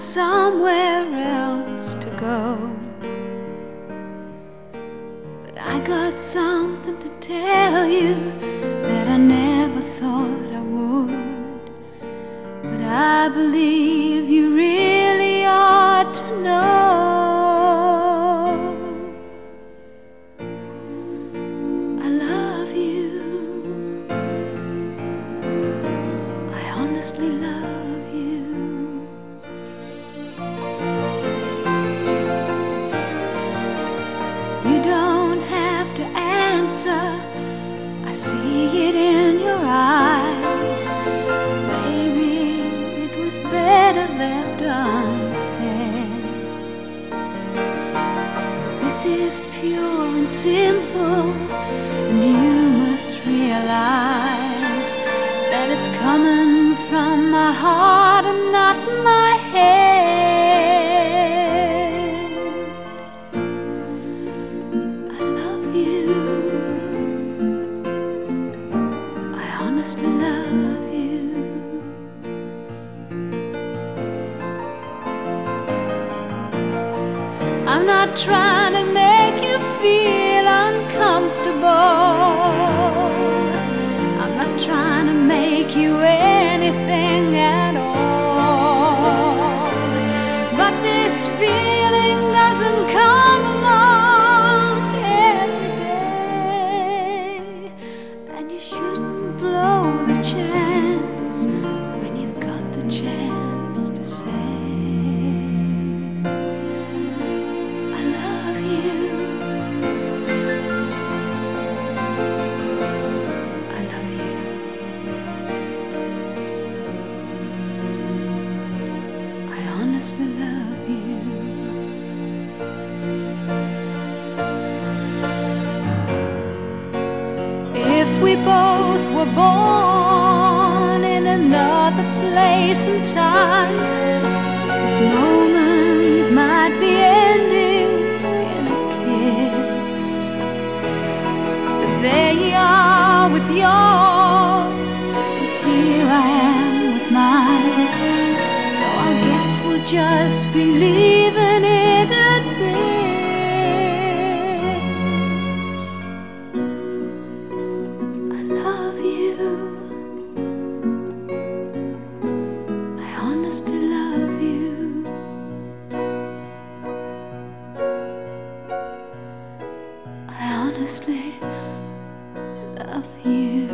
somewhere else to go. But I got something to tell you that I never thought I would. But I believe you really ought to know. I love you. I honestly love I see it in your eyes. Maybe it was better left unsaid. But this is pure and simple, and you must realize that it's coming from my heart I'm not trying to Love you. If we both were born in another place and time, this moment might be ending in a kiss. But there you are with yours, just be in it at this. I love you. I honestly love you. I honestly love you.